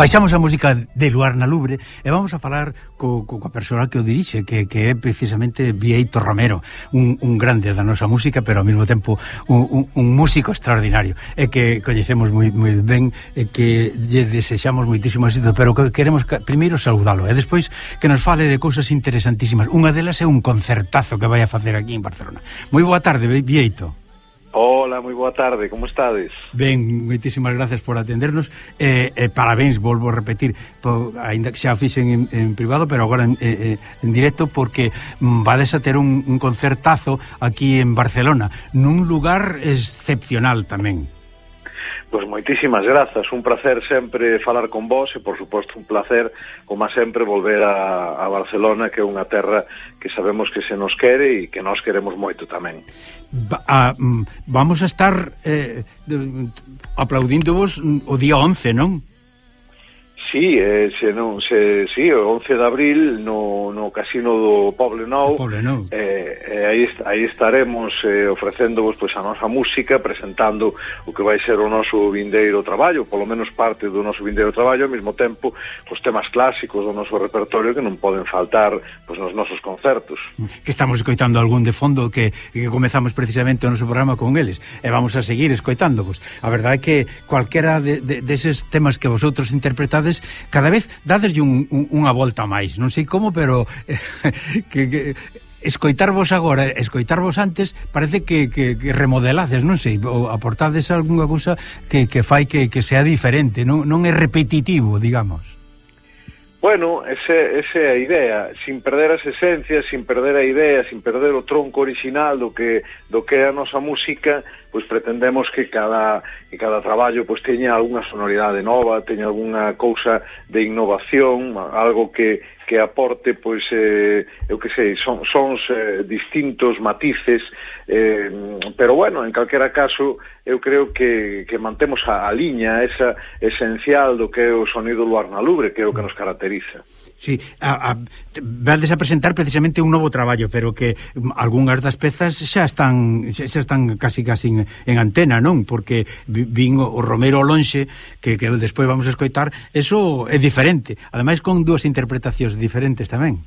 Baixamos a música de Luar na Lubre e vamos a falar co, co, coa persoa que o dirixe, que, que é precisamente Vieito Romero, un, un grande da nosa música, pero ao mesmo tempo un, un, un músico extraordinario, e que coñecemos moi, moi ben, e que lle desexamos moitísimo éxito, pero que queremos que, primeiro saudalo, e despois que nos fale de cousas interesantísimas. Unha delas é un concertazo que vai a facer aquí en Barcelona. Moi boa tarde, Vieito. Hola, moi boa tarde, como estades? Ben, moitísimas gracias por atendernos eh, eh, Parabéns, volvo a repetir po, Ainda que xa fixen en, en privado Pero agora en, eh, eh en directo Porque mm, vades a ter un, un concertazo Aquí en Barcelona Nun lugar excepcional tamén Pois moitísimas grazas, un placer sempre falar con vos e por suposto un placer como sempre volver a, a Barcelona que é unha terra que sabemos que se nos quere e que nós queremos moito tamén. Ba, a, mm, vamos a estar eh, aplaudíndovos mm, o día 11, non? Sí, eh, se non se sí, o 11 de abril no, no casino do Poblenou. Poblenou. Eh, eh, aí aí estaremos eh, ofrecéndovos pois a nosa música, presentando o que vai ser o noso vindeiro traballo, polo menos parte do noso vindeiro traballo, ao mesmo tempo os temas clásicos do noso repertorio que non poden faltar pois nos nosos concertos. Que estamos escoitando algún de fondo que, que comezamos precisamente o noso programa con eles e vamos a seguir escoitándovos. A verdade é que cualquera de, de, deses temas que vosotros interpretades Cada vez dadeslle un, un, unha volta máis. Non sei como, pero eh, que, que escoitarvos agora, escoitarvos antes, parece que, que, que remodelades, non sei, ou aportades algunha cousa que, que fai que, que sea diferente, non, non é repetitivo, digamos. Bueno, ese, ese é a idea, sin perder as esencias, sin perder a idea, sin perder o tronco original do que do que é a nosa música, pois pretendemos que cada que cada traballo pois teña algunha sonoridade nova, teña algunha cousa de innovación, algo que que aporte pois eh, eu que sei, son sons eh, distintos matices, eh, pero bueno, en calquera caso eu creo que, que mantemos a, a liña esa esencial do que é o sonido luar na lubre, que é o que nos caracteriza. Sí, a, a, vades a presentar precisamente un novo traballo, pero que algunhas das pezas xa están xa, xa están casi casi en, en antena, non? Porque vin o Romero Lonxe, que, que despois vamos a escoitar, eso é diferente. Ademais, con dúas interpretacións diferentes tamén.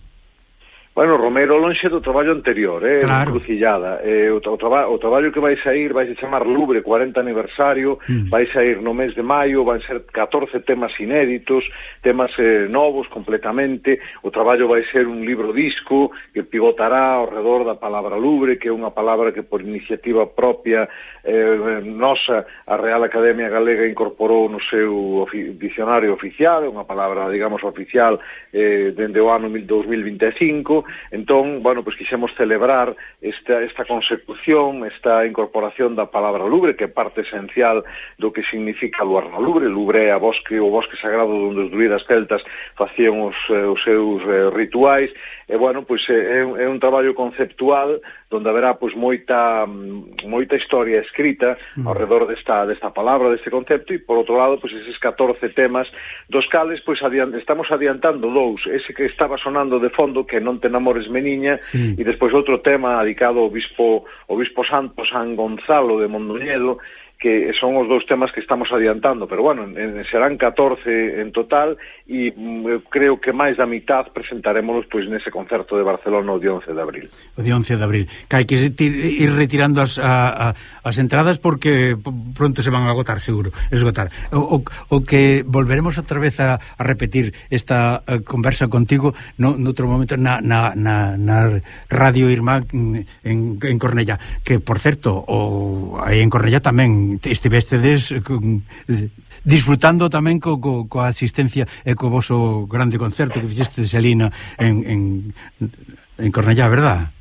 Bueno, Romero lonxe do traballo anterior, eh, claro. crucillada. Eh, o, o, traba, o traballo que vai sair vai se chamar Lubre 40 aniversario, mm. vai sair no mes de maio, van ser 14 temas inéditos, temas eh, novos completamente. O traballo vai ser un libro disco que pivotará ao redor da palabra Lubre, que é unha palabra que por iniciativa propia eh, nosa a Real Academia Galega incorporou no seu ofi dicionario oficial, unha palabra, digamos, oficial eh, dende o ano 2025 Entón, bueno, pois pues, quixemos celebrar esta, esta consecución, esta incorporación da palabra lubre, que é parte esencial do que significa luar no lubre. Lubre é a bosque, o bosque sagrado onde os druidas celtas facían os, eh, os seus eh, rituais. E, bueno, pois pues, eh, é, é un traballo conceptual onde haberá pois, moita, mm, moita historia escrita mm. ao redor desta, desta palabra, deste concepto, e, por outro lado, pois, eses 14 temas, dos cales pois, adiant, estamos adiantando dous, ese que estaba sonando de fondo, que non ten Amores Meniña sí. e despois outro tema dedicado ao bispo, ao bispo santo San Gonzalo de Mondoñedo que son os dous temas que estamos adiantando, pero bueno, en, serán 14 en total e mm, creo que máis da mitad presentaremos pois nese concerto de Barcelona o 11 de abril. O 11 de abril. Que hai que ir retirando as, a, a, as entradas porque pronto se van a agotar, seguro, esgotar. O, o, o que volveremos outra vez a, a repetir esta a, conversa contigo no, noutro momento na, na, na, na Radio Irmá en, en Cornella, que por certo, o, aí en Cornella tamén estivestedes eh, eh, disfrutando tamén co, co, coa asistencia e co voso grande concerto que fixestes Selina, en, en, en Cornellá, verdad?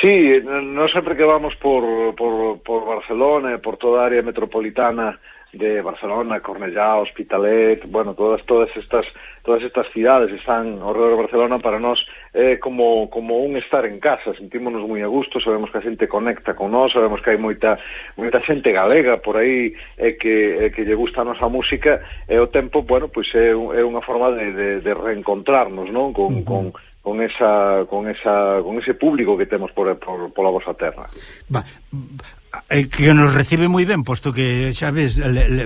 Sí, non sempre que vamos por, por, por Barcelona, por toda a área metropolitana de Barcelona, Cornellá, Hospitalet, bueno, todas todas estas todas estas cidades están ao redor de Barcelona para nós é eh, como como un estar en casa, sentímonos moi a gusto, sabemos que a xente conecta con nós, sabemos que hai moita moita xente galega por aí eh, que eh, que lle gusta a nosa música e o tempo, bueno, pois é, é unha forma de, de, de reencontrarnos, non? Con, uh -huh. con con esa con esa con ese público que temos por, por pola vosa terra. Va, eh, que nos recibe moi ben, posto que, xa ves, le, le,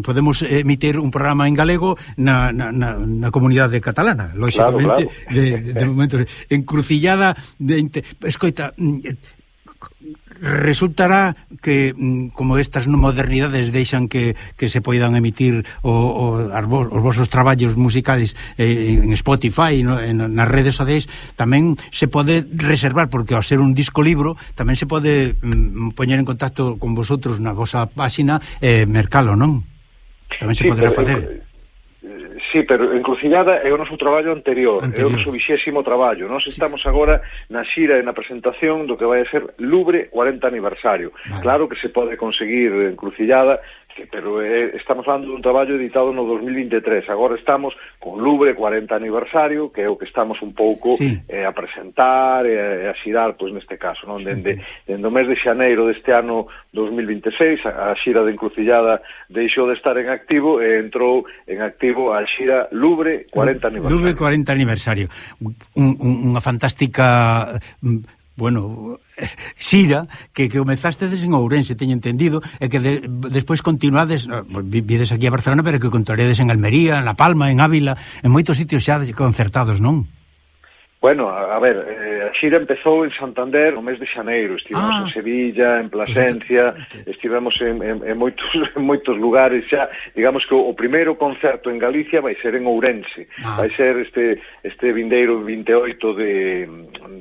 podemos emitir un programa en galego na, na, na, na comunidade catalana, lógicamente, claro, claro. de, de, de momento encrucillada de, escoita, resultará que mm, como estas modernidades deixan que, que se poidan emitir o, o, vos, os vosos traballos musicales eh, en Spotify no, en, nas redes sociais tamén se pode reservar porque ao ser un disco libro tamén se pode mm, poñer en contacto con vosotros na vosa páxina eh, mercalo, non? Tamén se sí, poderá facer eh, Sí, pero Encrucillada é o noso traballo anterior, anterior. é o noso vixésimo traballo. Nós estamos sí. agora na xira e na presentación do que vai a ser Lubre 40 aniversario. Vale. Claro que se pode conseguir Encrucillada Eh, pero eh, estamos falando dun traballo editado no 2023 agora estamos con Lubre 40 aniversario que é o que estamos un pouco sí. eh, a presentar e eh, a xirar pois neste caso non? Dende, dende o mes de xaneiro deste ano 2026 a, a xira de encrucillada deixou de estar en activo e entrou en activo a xira Lubre 40 aniversario. Lubre 40 aniversario. Un, un, unha fantástica mm, bueno, xira que que comezastedes en Ourense, teño entendido, e que de, despois continuades, ah, vides aquí a Barcelona, pero que contaredes en Almería, en La Palma, en Ávila, en moitos sitios xa concertados, non? Bueno, a ver, eh, a xira empezou en Santander no mes de xaneiro, estivemos ah. en Sevilla, en Plasencia, estivemos en, en, en, moitos, en moitos lugares xa, digamos que o primeiro concerto en Galicia vai ser en Ourense, ah. vai ser este, este vindeiro 28 de,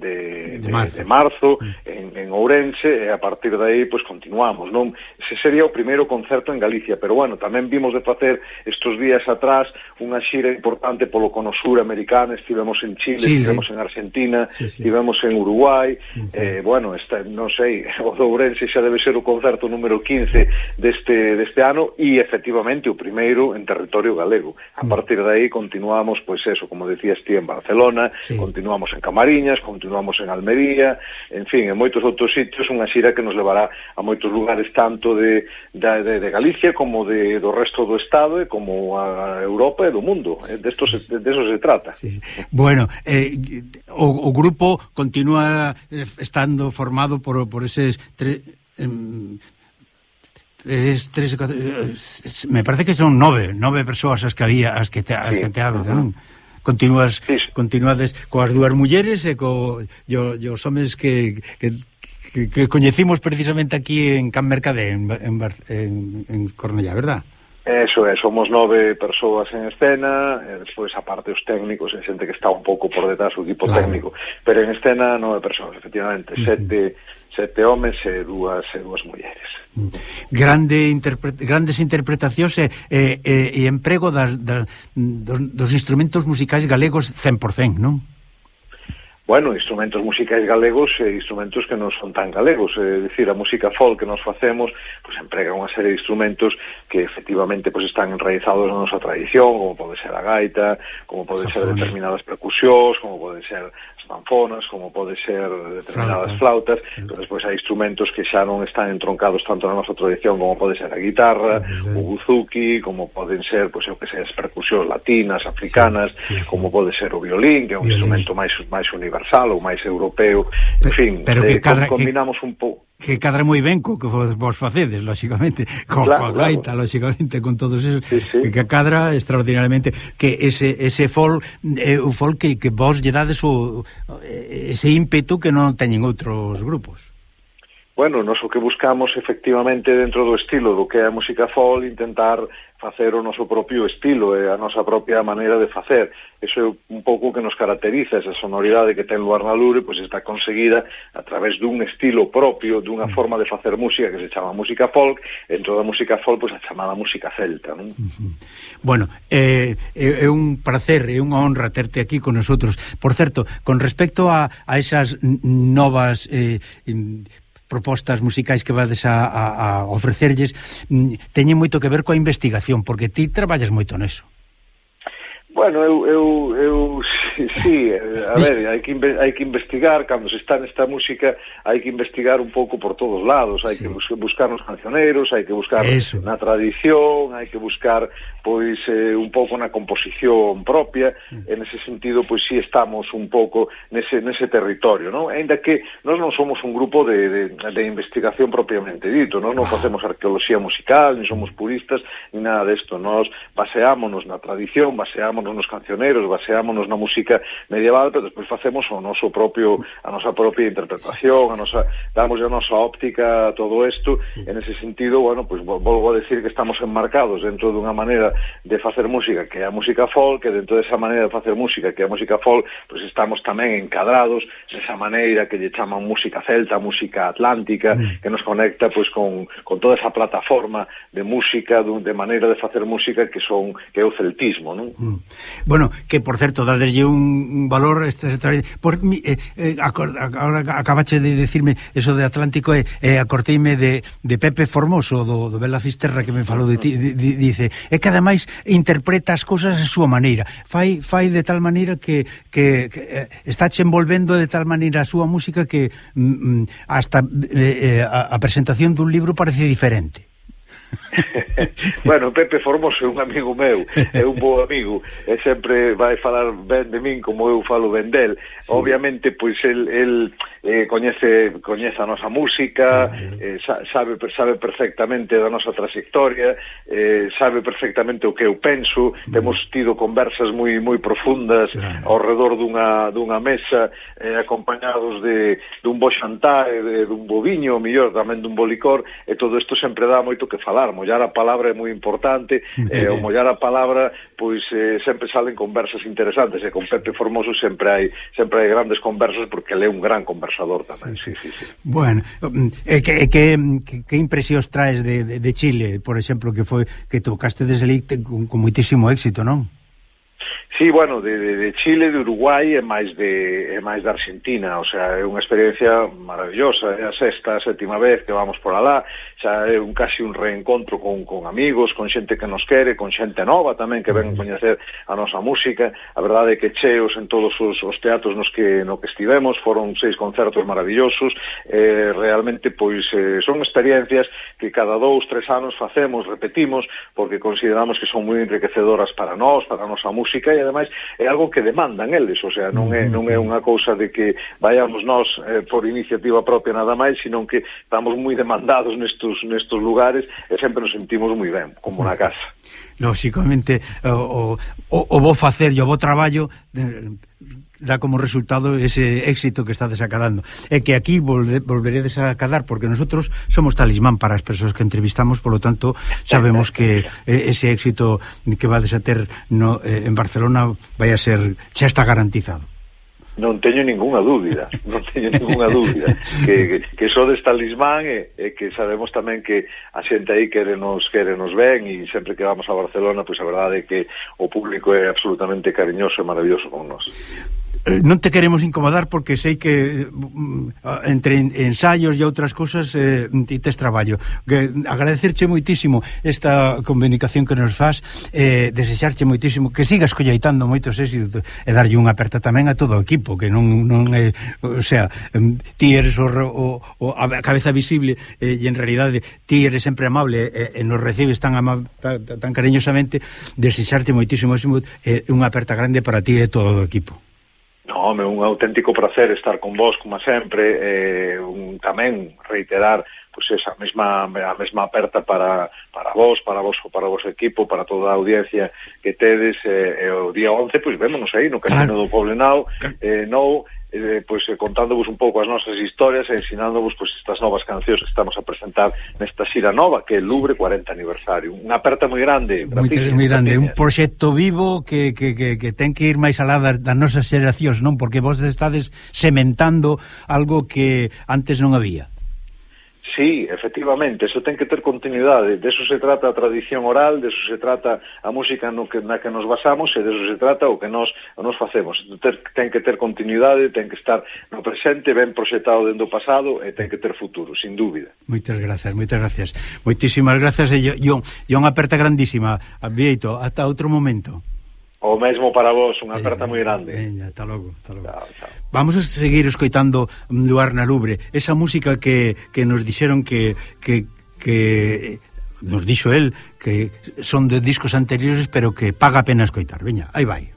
de, de marzo, de, marzo mm. en, en Ourense, e a partir de aí pues, continuamos, non? Ese sería o primeiro concerto en Galicia, pero bueno, tamén vimos de facer estes días atrás unha xira importante polo conosura americano, estivemos en Chile, Chile. estivemos tivemos en Argentina, sí, sí. tivemos en Uruguai, uh -huh. eh, bueno, esta, non sei, o Dourense xa debe ser o concerto número 15 deste, deste ano e efectivamente o primeiro en territorio galego. A mm. partir de aí continuamos, pois eso, como decías ti, en Barcelona, sí. continuamos en Camariñas, continuamos en Almería, en fin, en moitos outros sitios, unha xira que nos levará a moitos lugares tanto de, de, de, de Galicia como de, do resto do Estado e como a Europa e do mundo. Eh, estos, de de eso se trata. Sí, sí. Bueno, eh, o, o grupo continúa eh, estando formado por, por eses tres em, tres, tres, cuatro, me parece que son nove, nove persoas as que había, as que te, as sí. que te hablo, non? Continúas, sí. continuades coas dúas mulleres e co yo, yo os homes que, que, que, que coñecimos precisamente aquí en Can Mercade, en, en, en, en Cornellá, verdad? Eso é, somos nove persoas en escena, eh, e despois aparte os técnicos, e xente que está un pouco por detrás o equipo claro. técnico, pero en escena nove persoas, efectivamente, uh -huh. sete sete homes e dúas e dúas mulleres. Grande interpre grandes interpretacións eh, eh, e, e, e, e emprego das, das, dos, dos instrumentos musicais galegos 100%, non? bueno, instrumentos musicais galegos e instrumentos que non son tan galegos, é dicir, a música folk que nos facemos, pois emprega unha serie de instrumentos que efectivamente pois están enraizados na nosa tradición, como pode ser a gaita, como pode ser determinadas percusións, como pode ser sanfonas, como pode ser determinadas Flauta. flautas, pero despois hai instrumentos que xa non están entroncados tanto na nosa tradición como pode ser a guitarra, o buzuki, como poden ser, pois, eu que sei, as percusións latinas, africanas, sí, sí, sí. como pode ser o violín, que é un violín. instrumento máis máis universal ou máis europeo, en fin, pero que eh, cadra, combinamos que... un pouco que cadra moi ben co que vos facedes, lóxicamente, co, claro, coa gaita, claro. lóxicamente, con todos esos, sí, sí. que cadra extraordinariamente, que ese, ese fol, eh, o fol que, que vos lle dades o, ese ímpetu que non teñen outros grupos. Bueno, nos o que buscamos efectivamente dentro do estilo do que é a música folk intentar facer o noso propio estilo e a nosa propia maneira de facer. Eso é un pouco que nos caracteriza, esa sonoridade que ten Luar na Lure, pois está conseguida a través dun estilo propio, dunha mm. forma de facer música que se chama música folk, e toda a música folk pois a chamada música celta, non? Uh -huh. Bueno, é eh, é un placer, é unha honra terte aquí con nosotros. Por certo, con respecto a, a esas novas eh, propostas musicais que vades a, a, a ofrecerlles mm, teñen moito que ver coa investigación, porque ti traballas moito neso. Bueno, eu, eu, eu Sí, sí, eh, a ver, hai que, hai que investigar, cando se está nesta música, hai que investigar un pouco por todos lados, hai sí. que buscar nos cancioneros, hai que buscar Eso. na tradición, hai que buscar pois eh, un pouco na composición propia, mm. en ese sentido, pois si sí estamos un pouco nese, nese territorio, non? Ainda que nós non somos un grupo de, de, de investigación propiamente dito, non? non facemos arqueoloxía musical, ni somos mm. puristas, ni nada desto, nós baseámonos na tradición, baseámonos nos cancioneros, baseámonos na música música medieval, pero despois facemos o noso propio a nosa propia interpretación, a nosa damos a nosa óptica a todo isto. En ese sentido, bueno, pois pues, volvo a decir que estamos enmarcados dentro dunha maneira de facer música que é a música folk, que dentro desa maneira de facer música que é a música folk, pois pues estamos tamén encadrados nesa maneira que lle chaman música celta, música atlántica, mm. que nos conecta pois pues, con con toda esa plataforma de música, de maneira de facer música que son que é o celtismo, non? Mm. Bueno, que por certo, dadeslle un un valor este, Por, eh, eh, agora acabache de decirme eso de Atlántico e eh, eh, acorteime de, de Pepe Formoso do, do Bela Fisterra que me falou de ti, di, di, dice, é que ademais interpreta as cousas a súa maneira. Fai fai de tal maneira que que, que eh, estáche envolvendo de tal maneira a súa música que mm, mm hasta eh, eh, a, a presentación dun libro parece diferente. bueno, Pepe Formoso é un amigo meu, é un bo amigo, e sempre vai falar ben de min como eu falo ben del. Sí. Obviamente, pois, el, el eh, coñece coñece a nosa música, eh, sabe sabe perfectamente da nosa trayectoria, eh, sabe perfectamente o que eu penso, temos tido conversas moi moi profundas claro. ao redor dunha dunha mesa eh, acompañados de dun bo xantar, de, dun bo viño, o mellor tamén dun bo licor, e todo isto sempre dá moito que falar, mollar a palabra é moi importante, eh, o mollar a palabra pois eh, sempre salen conversas interesantes e con Pepe Formoso sempre hai sempre hai grandes conversas porque ele é un gran conversador acosador tamén, sí, sí, sí. Bueno, e que, eh, mm, que, que impresións traes de, de, de Chile, por exemplo, que foi que tocaste desde con, con moitísimo éxito, non? Sí, bueno, de, de, de Chile, de Uruguai e máis de e máis de Argentina, o sea, é unha experiencia maravillosa, é a sexta, a sétima vez que vamos por alá, xa é un casi un reencontro con, con amigos, con xente que nos quere, con xente nova tamén que ven coñecer a nosa música, a verdade é que cheos en todos os, os teatros nos que no que estivemos, foron seis concertos maravillosos, eh, realmente pois eh, son experiencias que cada dous, tres anos facemos, repetimos, porque consideramos que son moi enriquecedoras para nós, para a nosa música e ademais é algo que demandan eles, o sea, non é mm-hmm. non é unha cousa de que vayamos nós eh, por iniciativa propia nada máis, sino que estamos moi demandados nestos nestos lugares e sempre nos sentimos moi ben, como na casa. Lóxicamente o o o, vou facer e o vou traballo de, dá como resultado ese éxito que estades acadando. E que aquí volve, volveredes a acadar porque nosotros somos talismán para as persoas que entrevistamos, por lo tanto sabemos que ese éxito que vades a ter no, eh, en Barcelona vai a ser, xa está garantizado. Non teño ninguna dúbida, non teño ninguna dúbida. Que, que, que sodes talismán e, e que sabemos tamén que a xente aí quere nos, quere nos ben e sempre que vamos a Barcelona, pois a verdade é que o público é absolutamente cariñoso e maravilloso con nós. Eh, non te queremos incomodar porque sei que mm, entre ensaios e outras cousas eh, ti tes traballo. Que agradecerche moitísimo esta comunicación que nos faz, eh, desexarche moitísimo que sigas colleitando moitos éxitos e darlle unha aperta tamén a todo o equipo, que non non é, o sea, ti eres o, o, o a cabeza visible eh, e en realidade ti eres sempre amable e, e nos recibes tan ama, tan, tan cariñosamente, desexarte moitísimo, moitísimo eh, unha aperta grande para ti e todo o equipo. No, home, un auténtico placer estar con vos, como sempre, eh, un, tamén reiterar pues, esa mesma, a mesma aperta para, para vos, para vos, para vos equipo, para toda a audiencia que tedes, eh, o día 11, pois pues, vémonos aí no Casino claro. do Poblenau, eh, no, eh, pois eh, contándovos un pouco as nosas historias e ensinándovos pois estas novas cancións que estamos a presentar nesta xira nova que é Lubre 40 aniversario. Unha aperta moi grande, moi, moi grande, un proxecto vivo que, que, que, que ten que ir máis alá das, das nosas xeracións, non? Porque vos estades sementando algo que antes non había. Sí, efectivamente, eso ten que ter continuidade. De eso se trata a tradición oral, de eso se trata a música no que, na que nos basamos e de eso se trata o que nos, o nos facemos. Ter, ten que ter continuidade, ten que estar no presente, ben proxetado dentro do pasado e ten que ter futuro, sin dúbida. Moitas grazas, moitas grazas. Moitísimas grazas, yo unha aperta grandísima. Vieito, hasta outro momento. O mesmo para vos, unha aperta moi grande. Veña, ata logo, ata logo. Chao, chao. Vamos a seguir escoitando Luar na Lubre, esa música que, que nos dixeron que, que, que nos dixo el que son de discos anteriores, pero que paga pena escoitar. Veña, aí vai.